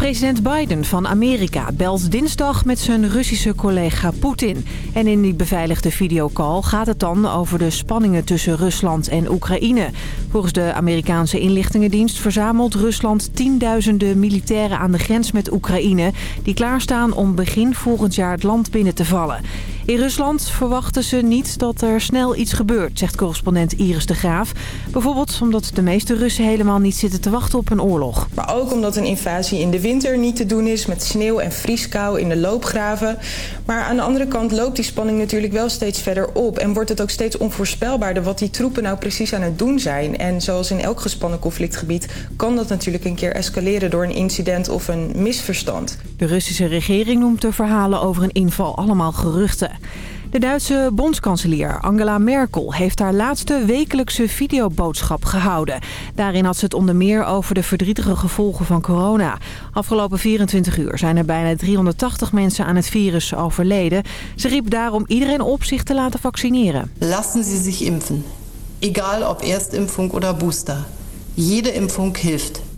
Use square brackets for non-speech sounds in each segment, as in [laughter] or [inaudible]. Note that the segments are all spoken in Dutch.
President Biden van Amerika belt dinsdag met zijn Russische collega Poetin. En in die beveiligde videocall gaat het dan over de spanningen tussen Rusland en Oekraïne. Volgens de Amerikaanse inlichtingendienst verzamelt Rusland tienduizenden militairen aan de grens met Oekraïne... die klaarstaan om begin volgend jaar het land binnen te vallen. In Rusland verwachten ze niet dat er snel iets gebeurt, zegt correspondent Iris de Graaf. Bijvoorbeeld omdat de meeste Russen helemaal niet zitten te wachten op een oorlog. Maar ook omdat een invasie in de winter niet te doen is met sneeuw en vrieskou in de loopgraven. Maar aan de andere kant loopt die spanning natuurlijk wel steeds verder op. En wordt het ook steeds onvoorspelbaarder wat die troepen nou precies aan het doen zijn. En zoals in elk gespannen conflictgebied kan dat natuurlijk een keer escaleren door een incident of een misverstand. De Russische regering noemt de verhalen over een inval allemaal geruchten. De Duitse bondskanselier Angela Merkel heeft haar laatste wekelijkse videoboodschap gehouden. Daarin had ze het onder meer over de verdrietige gevolgen van corona. Afgelopen 24 uur zijn er bijna 380 mensen aan het virus overleden. Ze riep daarom iedereen op zich te laten vaccineren. Lassen Sie zich impfen. Egal ob Erstimpfung oder Booster. Jede Impfung hilft.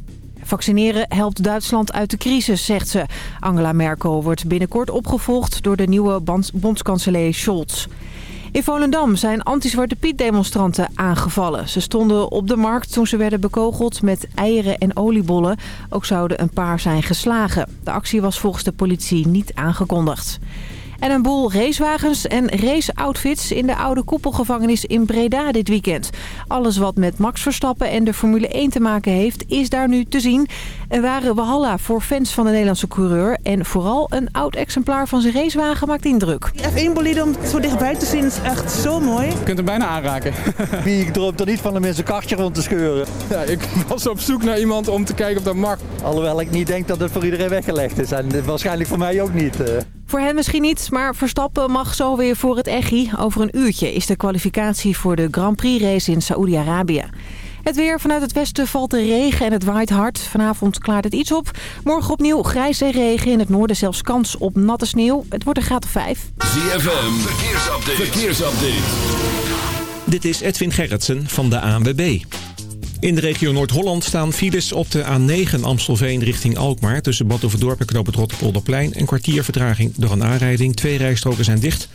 Vaccineren helpt Duitsland uit de crisis, zegt ze. Angela Merkel wordt binnenkort opgevolgd door de nieuwe bondskanselier Scholz. In Volendam zijn anti-Zwarte Piet-demonstranten aangevallen. Ze stonden op de markt toen ze werden bekogeld met eieren en oliebollen. Ook zouden een paar zijn geslagen. De actie was volgens de politie niet aangekondigd. En een boel racewagens en raceoutfits in de oude koepelgevangenis in Breda dit weekend. Alles wat met Max Verstappen en de Formule 1 te maken heeft, is daar nu te zien. Er waren Walhalla voor fans van de Nederlandse coureur. En vooral een oud exemplaar van zijn racewagen maakt indruk. F1-bolide om zo dichtbij te zien is echt zo mooi. Je kunt hem bijna aanraken. [laughs] Wie droomt er niet van om in zijn kastje rond te scheuren? Ja, ik was op zoek naar iemand om te kijken of dat mag. Alhoewel ik niet denk dat het voor iedereen weggelegd is. En waarschijnlijk voor mij ook niet. Voor hen misschien niet, maar Verstappen mag zo weer voor het Echi. Over een uurtje is de kwalificatie voor de Grand Prix race in Saoedi-Arabië. Het weer vanuit het westen valt de regen en het waait hard. Vanavond klaart het iets op. Morgen opnieuw grijs en regen. In het noorden zelfs kans op natte sneeuw. Het wordt een graad of 5. ZFM, verkeersupdate. verkeersupdate. Dit is Edwin Gerritsen van de ANWB. In de regio Noord-Holland staan files op de A9 Amstelveen richting Alkmaar... tussen Badhoevedorp en Knoop het Rotterpolderplein. Een kwartier vertraging door een aanrijding. Twee rijstroken zijn dicht.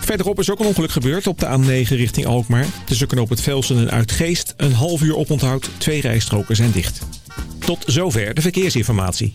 Verderop is ook een ongeluk gebeurd op de A9 richting Alkmaar. Tussen Knoop het Velsen en Uitgeest. Een half uur oponthoud. Twee rijstroken zijn dicht. Tot zover de verkeersinformatie.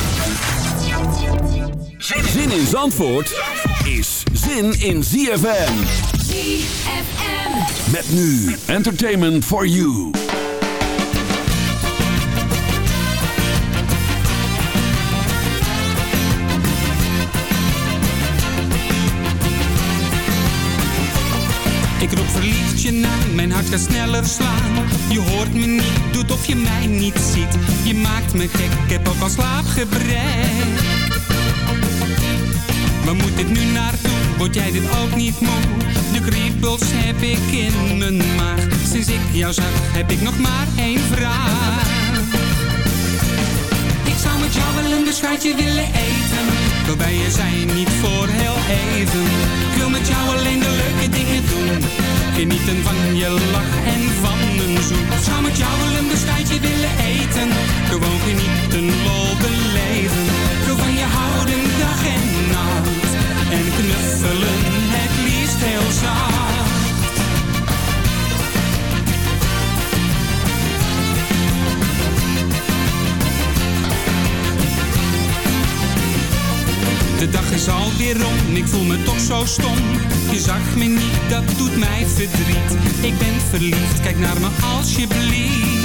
Zin in Zandvoort is zin in ZFM. ZFM. Met nu Entertainment for You. Ik roep verliefd je naam, mijn hart gaat sneller slaan. Je hoort me niet, doet of je mij niet ziet. Je maakt me gek, ik heb ook al slaapgebrek. Waar moet dit nu naartoe? Word jij dit ook niet moe? De kriebels heb ik in mijn maag. Sinds ik jou zag, heb ik nog maar één vraag. Ik zou met jou wel een beschuitje willen eten. Wil bij je zijn, niet voor heel even. Ik wil met jou alleen de leuke dingen doen. Genieten van je lach en van een zoen. Ik zou met jou wel een beschuitje willen eten. Gewoon genieten, lol beleven. En knuffelen het liefst heel zacht. De dag is alweer om, ik voel me toch zo stom. Je zag me niet, dat doet mij verdriet. Ik ben verliefd, kijk naar me alsjeblieft.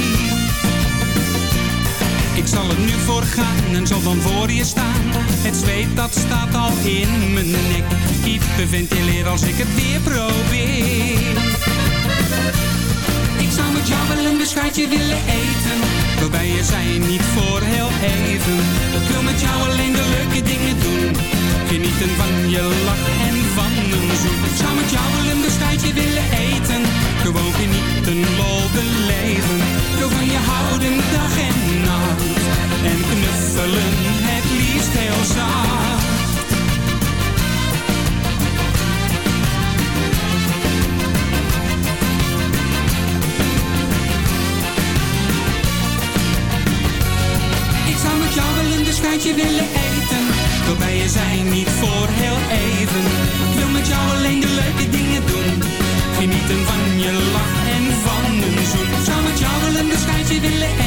Ik zal er nu voor gaan en zal dan voor je staan. Het zweet dat staat al in mijn nek. Hyperventileer als ik het weer probeer. een beschuitje willen eten Waarbij je zijn niet voor heel even Ik wil met jou alleen de leuke dingen doen Genieten van je lach en van een zoen Ik zou met jou wel een beschuitje willen eten Gewoon genieten, beleven Ik wil van je houden dag en nacht. En knuffelen het liefst heel zacht. Ik zou met jou wel een beschuitje willen eten. Waarbij je zijn niet voor heel even. Ik wil met jou alleen de leuke dingen doen Genieten van je lach en van een zoen jou wel een beschuitje willen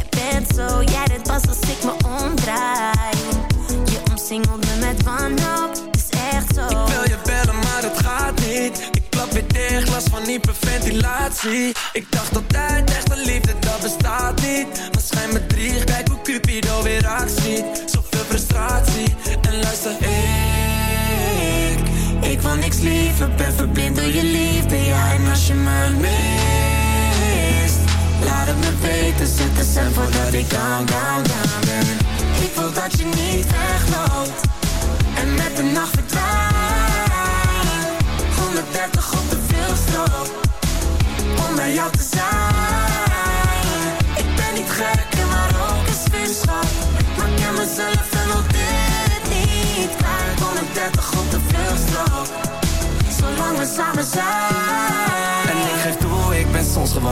Bent zo, jij dit pas als ik me omdraai Je omsingelt me met wanhoop, is echt zo Ik wil je bellen, maar het gaat niet. Ik klap weer dicht, last van hyperventilatie. Ik dacht altijd, echte liefde, dat bestaat niet. Maar schijn me drie, kijk hoe Cupido weer actie. Zoveel frustratie, en luister, ik... Ik wil niks liever, ben verblind door je liefde, ja. En als je me mist, laat het me weten. Zet de cent voordat ik down, down, down ben. Ik wil dat je niet wegloopt en met de nacht verdwijnt. 130 op de veelstrook, om bij jou te zijn. Ik ben niet gek maar ook een sfeerschap. Maar ik ken mezelf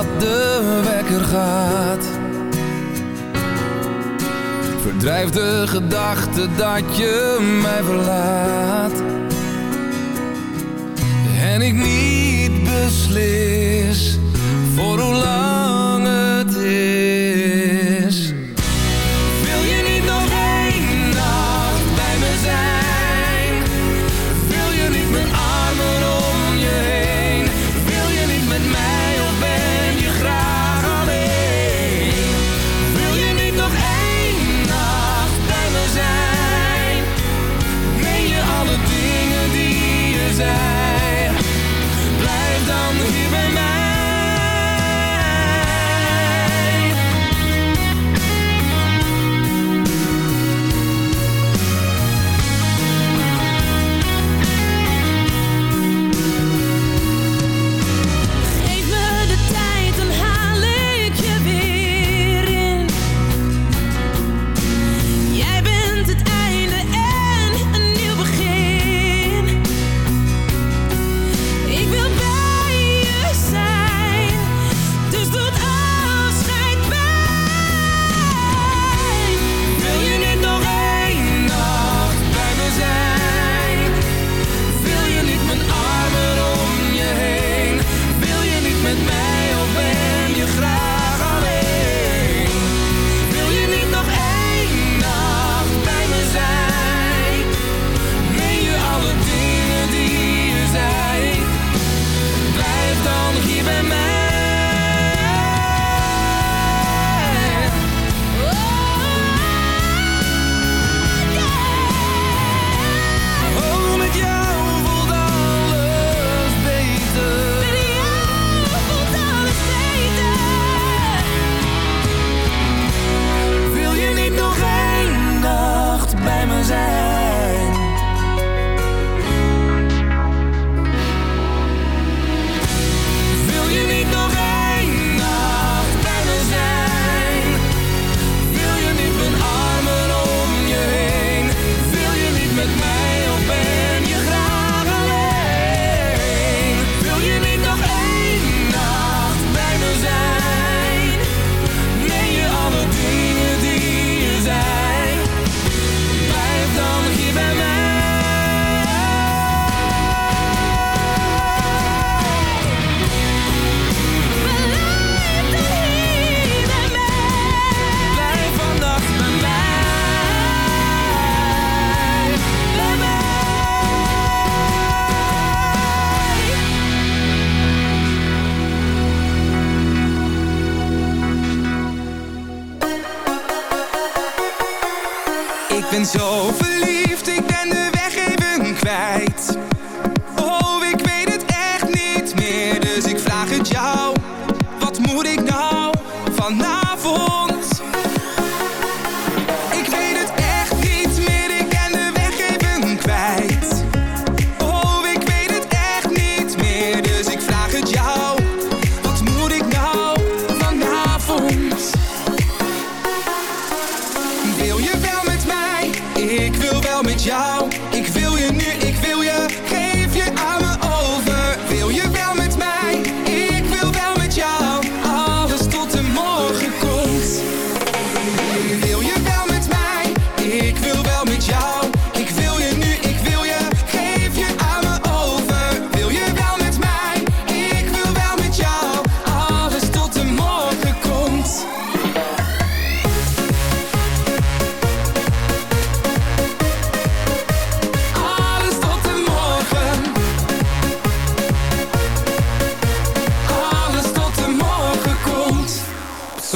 Dat de wekker gaat. Verdrijf de gedachte dat je mij verlaat. En ik niet beslis voor hoe lang het is.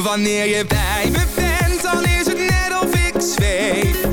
Wanneer je bij me bent, dan is het net of ik zweef.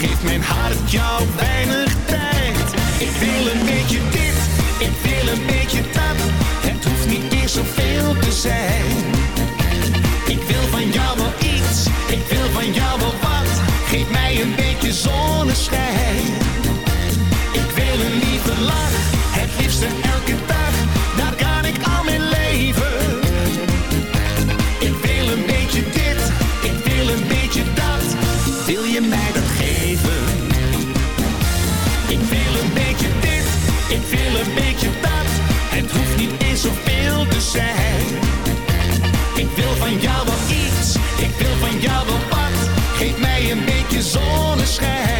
geeft mijn hart jou weinig tijd. Ik wil een beetje dit, ik wil een beetje dat. Het hoeft niet meer zoveel te zijn. Ik wil van jou wel iets, ik wil van jou wel wat. Geef mij een beetje zonneschijn. Ik wil een lieve lach, het liefste elke dag de zonneschijn.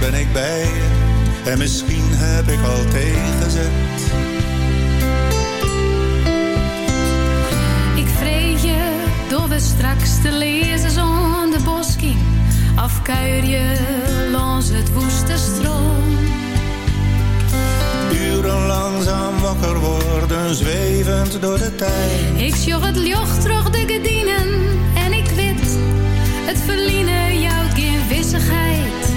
ben ik bij je. En misschien heb ik al tegenzet. Ik vreet je door we straks te lezen zonder bosking. Afkuier je langs het woeste stroom. Uren langzaam wakker worden, zwevend door de tijd. Ik sjoch het joch terug de gedienen en ik wit. Het verliezen jouw geen.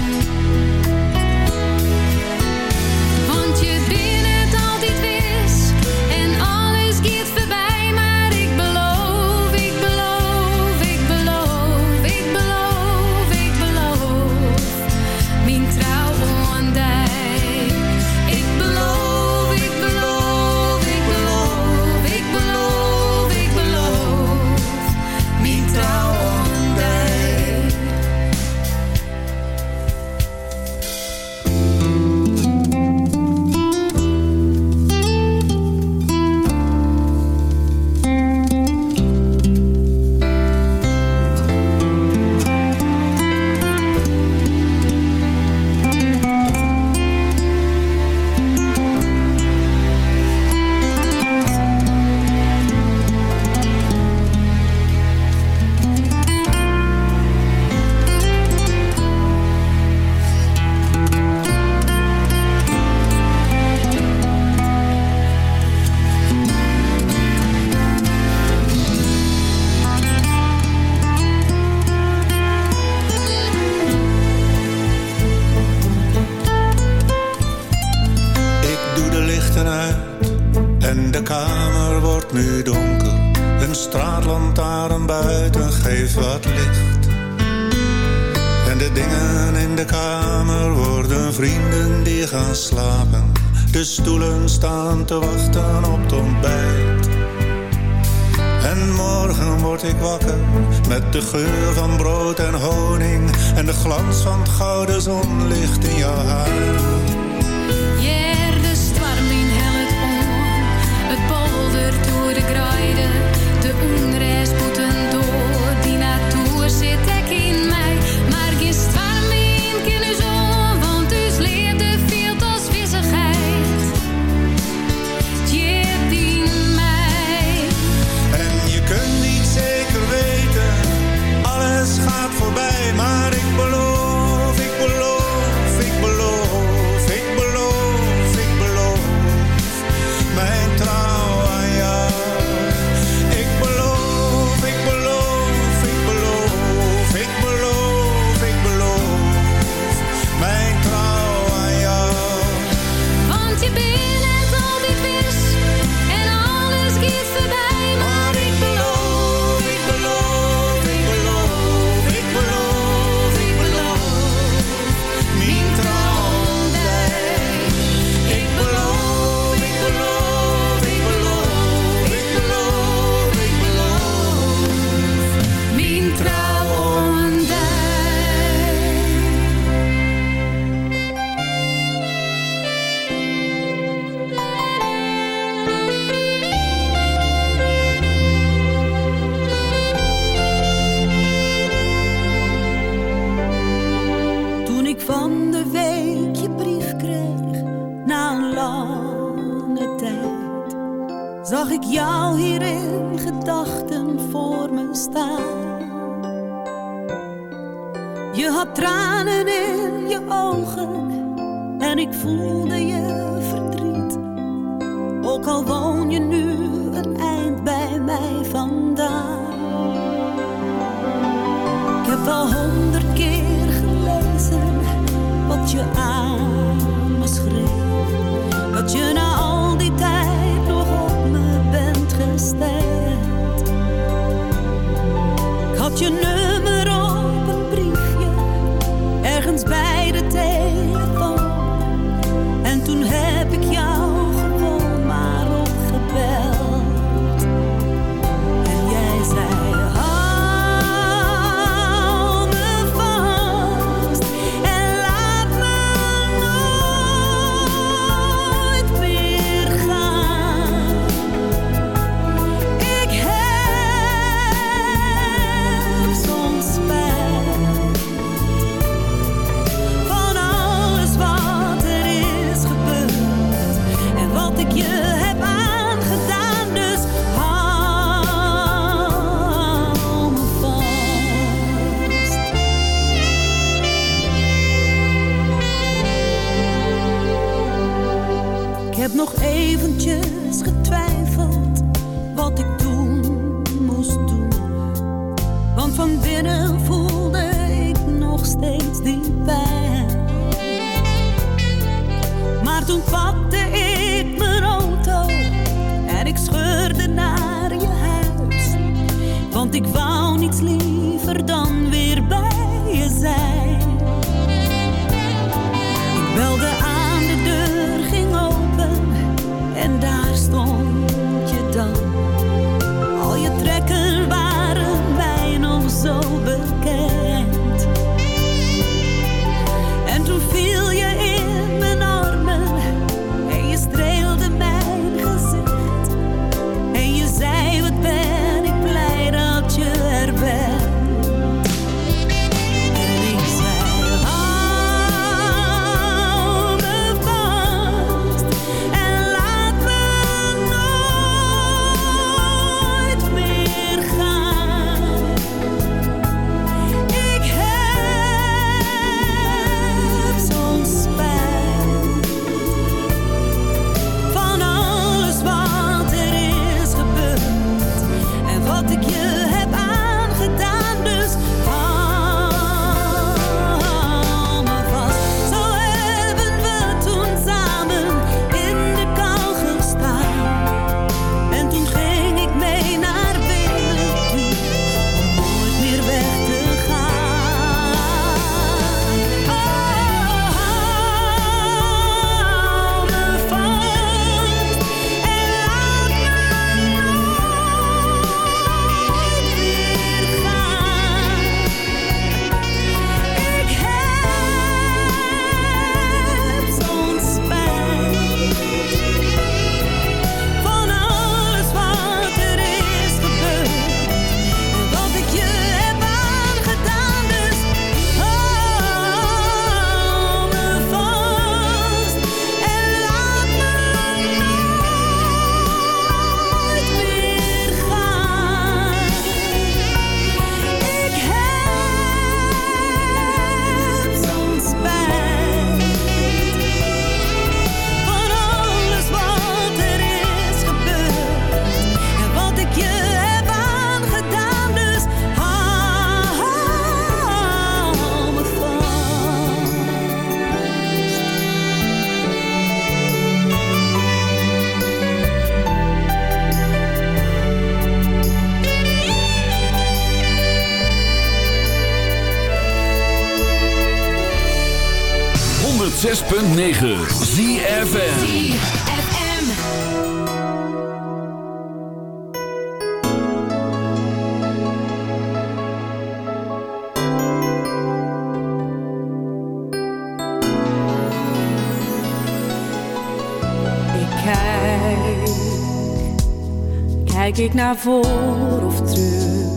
Na naar voor of terug.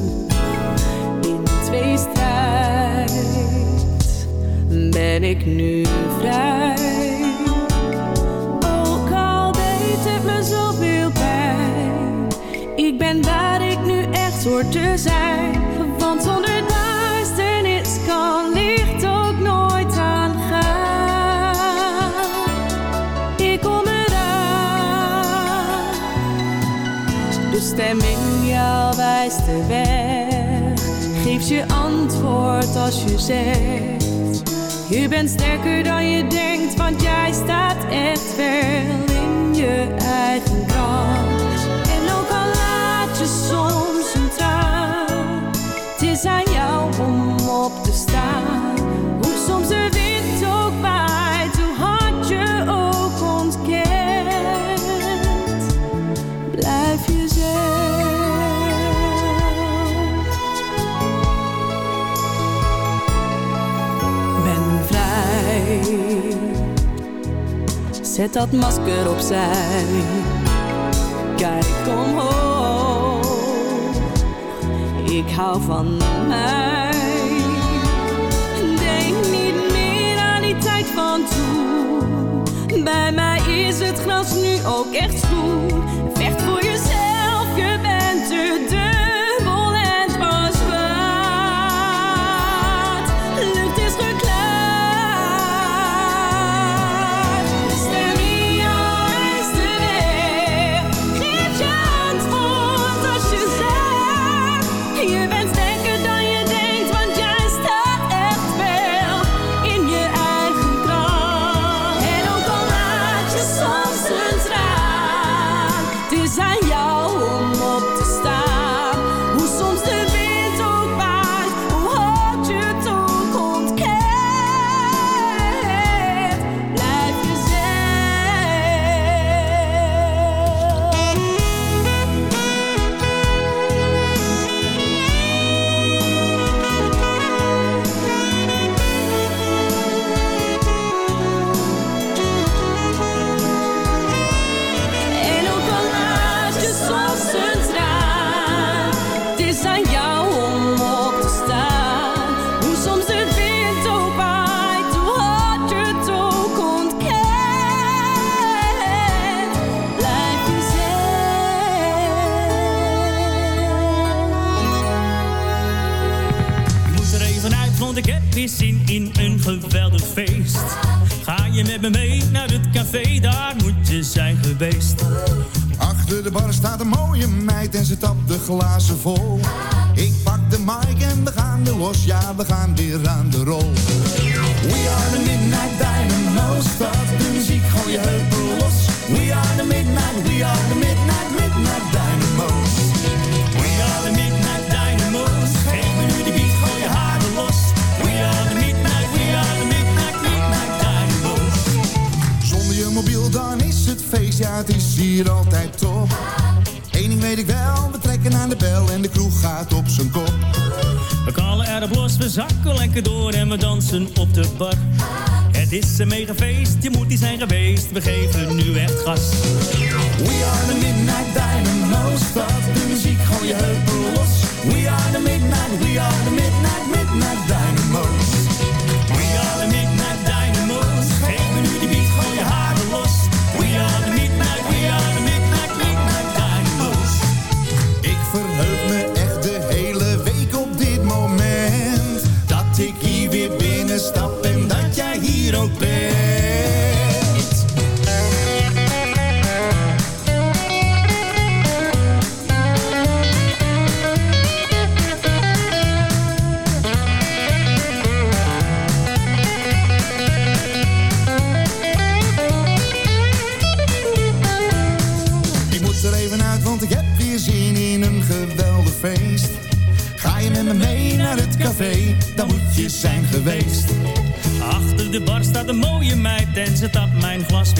In twee strijd ben ik nu vrij. Ook al deed het me zoveel pijn, ik ben waar ik nu echt hoor te zijn. Want zonder stem jou wijst de weg. Geef je antwoord als je zegt. Je bent sterker dan je denkt, want jij staat echt wel in je eigen Zet dat masker opzij. Kijk omhoog. Ik hou van mij. Denk niet meer aan die tijd van toen. Bij mij is het gras nu ook echt zo.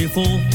beautiful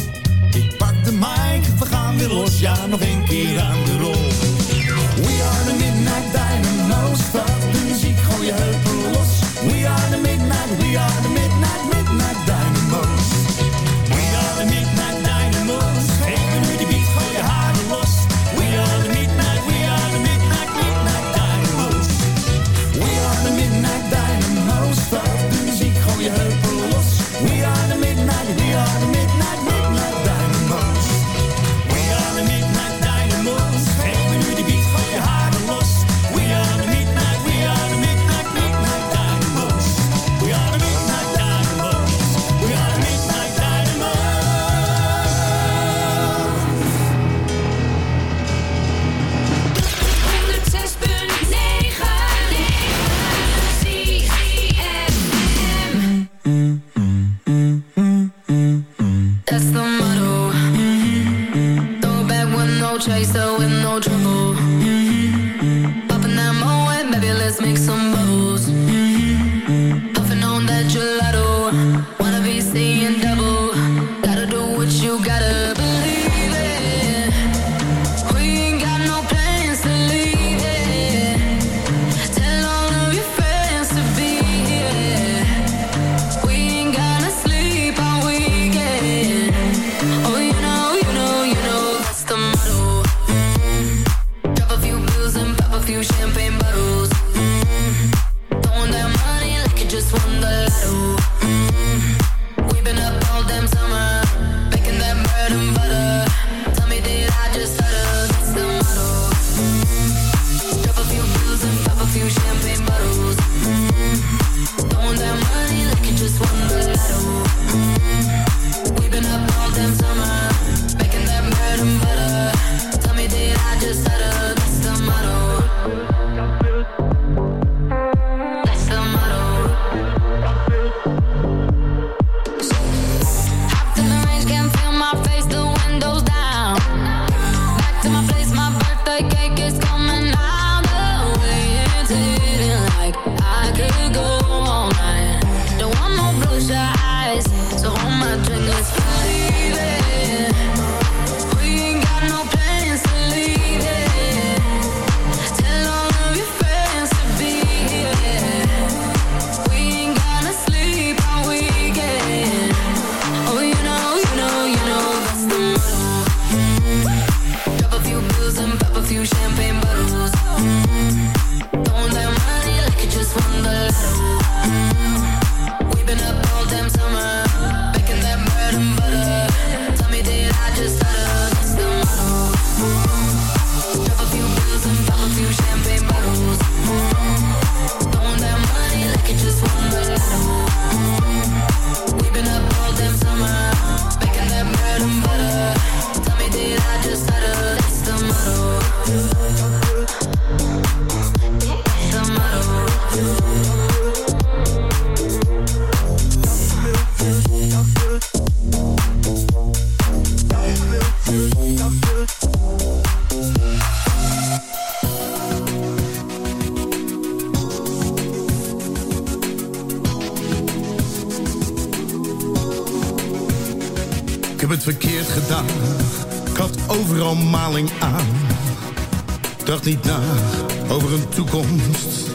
toekomst.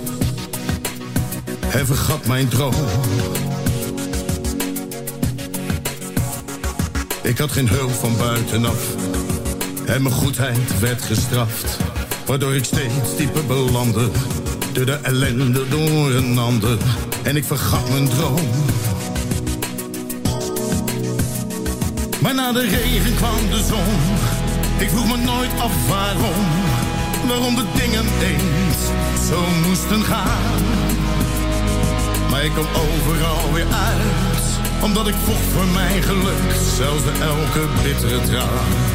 Vergat mijn droom. Ik had geen hulp van buitenaf. En mijn goedheid werd gestraft. Waardoor ik steeds dieper belandde. Door de ellende door een ander. En ik vergat mijn droom. Maar na de regen kwam de zon. Ik vroeg me nooit af waarom. Waarom de dingen eens zo moesten gaan. Maar ik kom overal weer uit, omdat ik vocht voor mijn geluk, zelfs de elke bittere traan.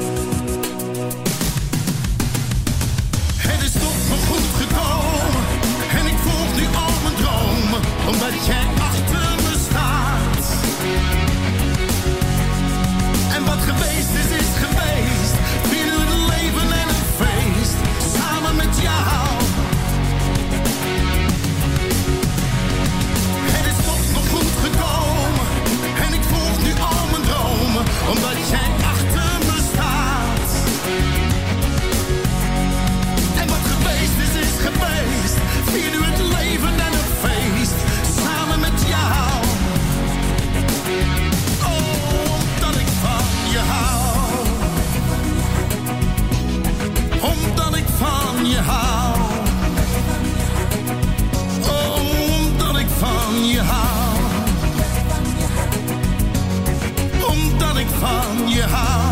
omdat jij achter me staat. En wat geweest is, is geweest. van je.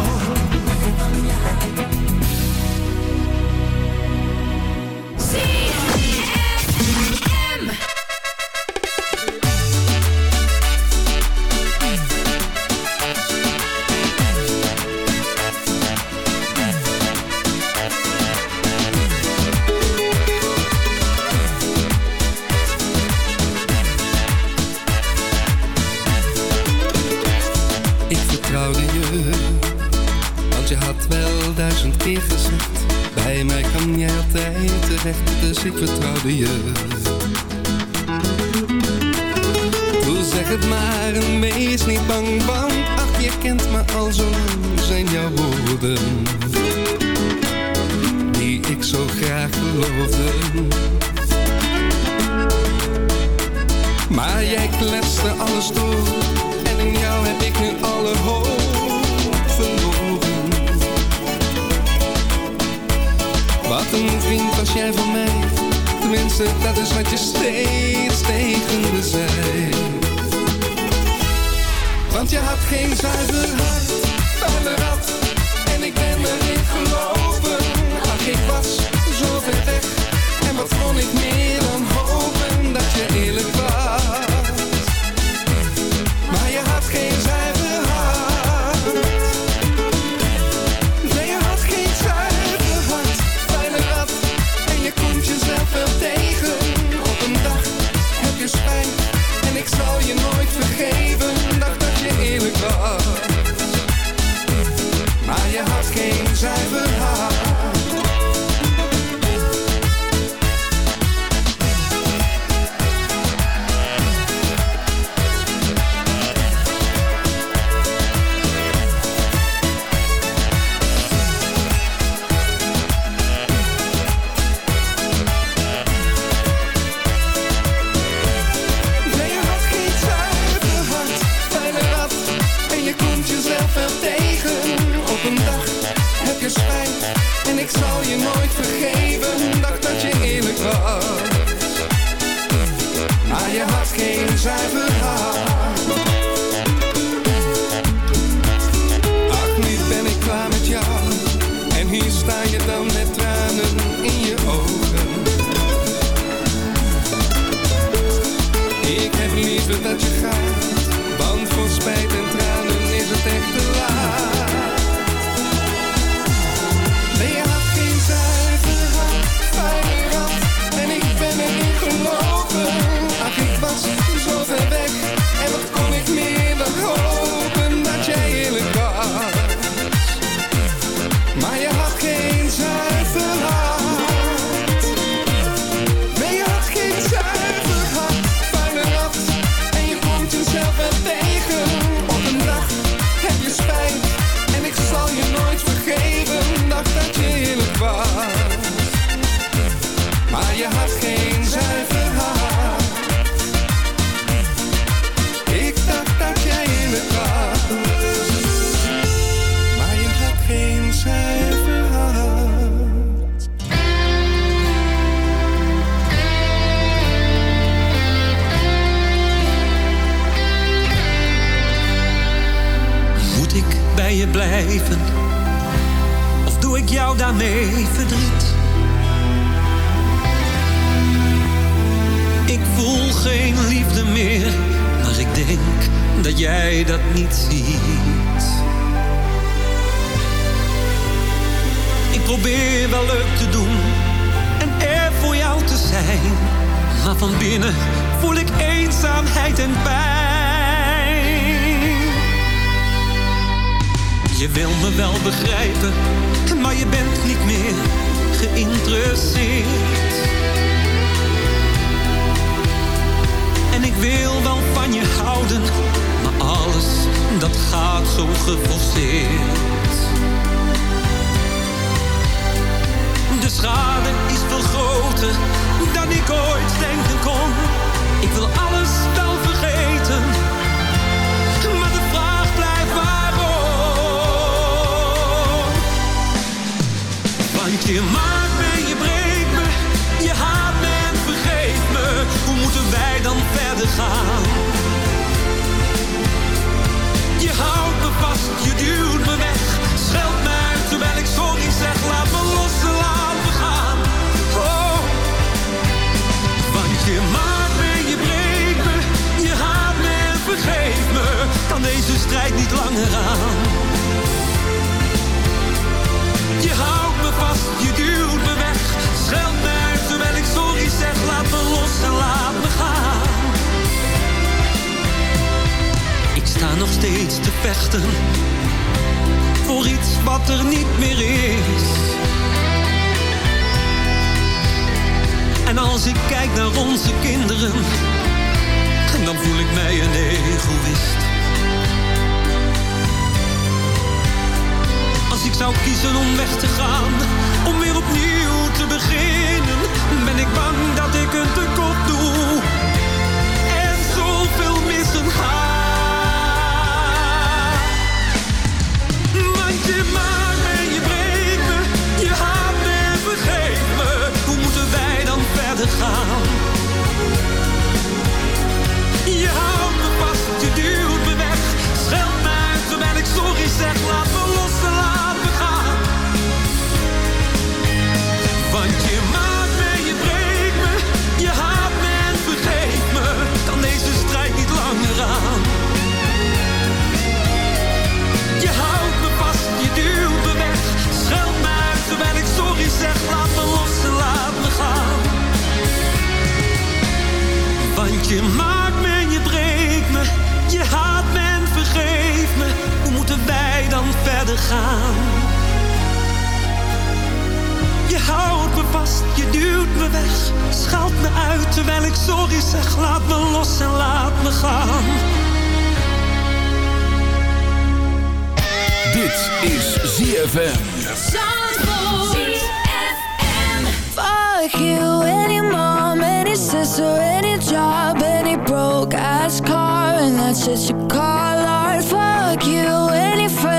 Dat niet ziet. Ik probeer wel leuk te doen en er voor jou te zijn. Maar van binnen voel ik eenzaamheid en pijn. Je wil me wel begrijpen, maar je bent niet meer geïnteresseerd. En ik wil wel van je houden, alles dat gaat zo geforceerd. De schade is veel groter dan ik ooit denken kon. Ik wil alles wel vergeten, maar de vraag blijft waarom. Want je maakt me, je breekt me, je haat me en vergeet me. Hoe moeten wij dan verder gaan? Je duwt me weg, scheldt me terwijl ik sorry zeg. Laat me los en laat me gaan. Oh. Want je maakt me, je breekt me, je haat me en vergeet me. Kan deze strijd niet langer aan. Je houdt me vast, je duwt me weg, scheldt me terwijl ik sorry zeg. Laat me los en laat me gaan. Sta nog steeds te vechten voor iets wat er niet meer is. En als ik kijk naar onze kinderen, dan voel ik mij een egoïst. Als ik zou kiezen om weg te gaan, om weer opnieuw te beginnen, ben ik bang dat ik een tekort gaan? Je houdt me vast, je duwt me weg. Scheld me uit terwijl ik sorry zeg. Laat me los en laat me gaan. Dit is ZFM. Fuck you, any mom, any sister, any job, any broke ass car, and that's shit you call art. Fuck you, any friends that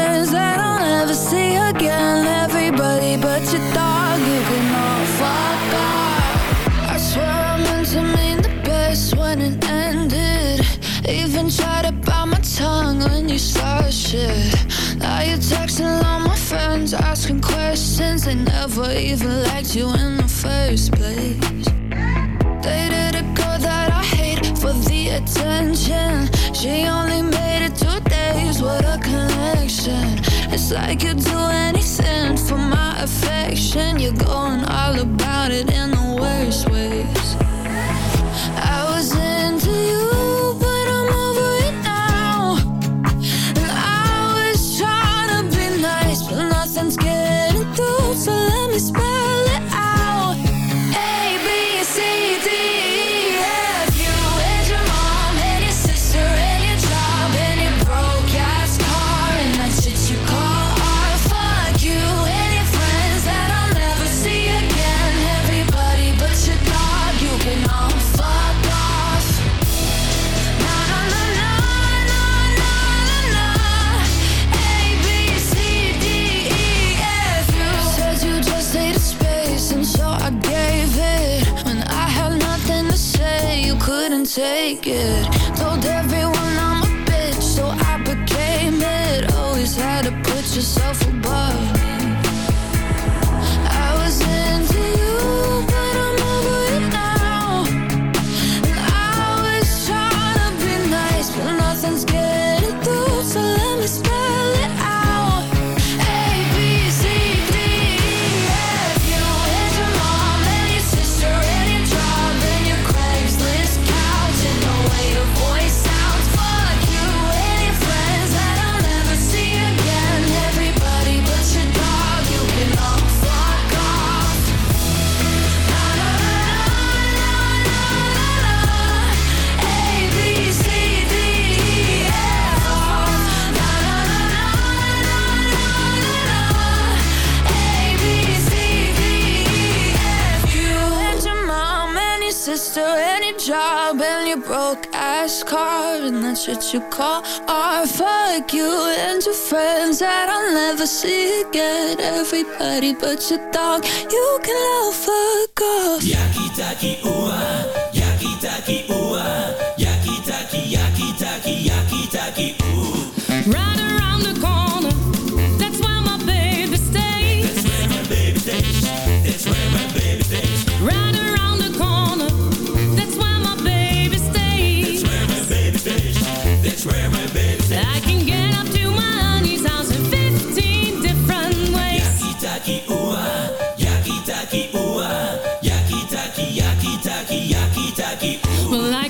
See again. Everybody but your dog, you can all fuck off. I swear I meant to mean the best when it ended. Even tried to bite my tongue when you started shit. Now you're texting all my friends, asking questions. They never even liked you in the first place. Dated a girl that I hate for the attention. She only made it two days What a connection. It's like you'd do anything for my affection. You're going all about it in the worst ways. fast car and that's what you call art. Fuck you and your friends that I'll never see again. Everybody but your dog, you can all fuck off. Yaki taki ooh yaki taki ooh yaki taki yaki taki yaki taki. Well, I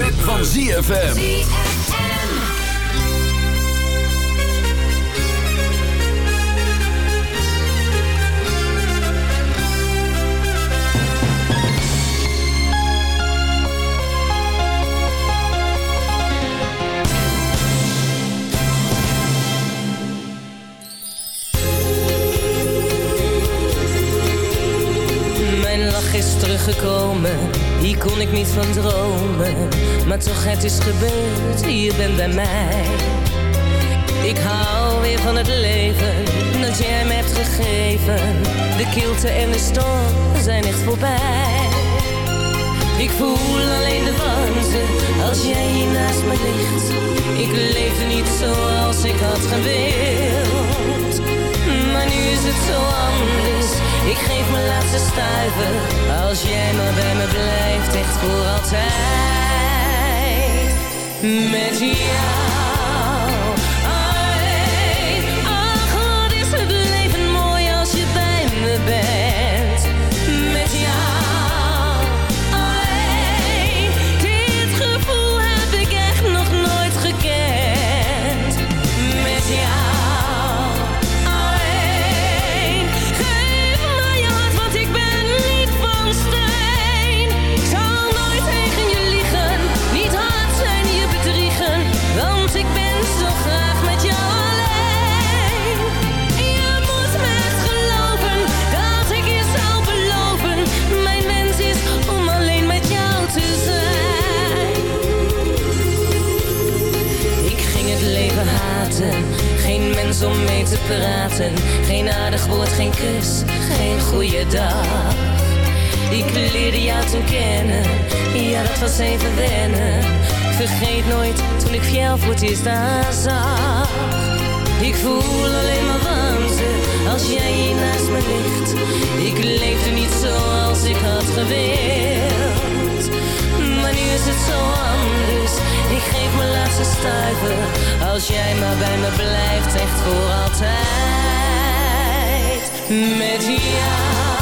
van ZFM. Mijn lach is teruggekomen hier kon ik niet van dromen, maar toch het is gebeurd, je bent bij mij. Ik hou weer van het leven dat jij me hebt gegeven. De kilte en de storm zijn echt voorbij. Ik voel alleen de warmte als jij hier naast me ligt. Ik leefde niet zoals ik had gewild. Maar nu is het zo anders. Ik geef mijn laatste stuiven als jij maar bij me blijft voor altijd met jou. om mee te praten. Geen aardig woord, geen kus, geen goede dag. Ik leerde jou te kennen, ja dat was even wennen. Ik vergeet nooit toen ik jou voor het eerst zag. Ik voel alleen maar warmte als jij hier naast me ligt. Ik leefde niet zoals ik had gewild is het zo anders. Ik geef mijn laatste stuiver. Als jij maar bij me blijft, echt voor altijd. Met jou.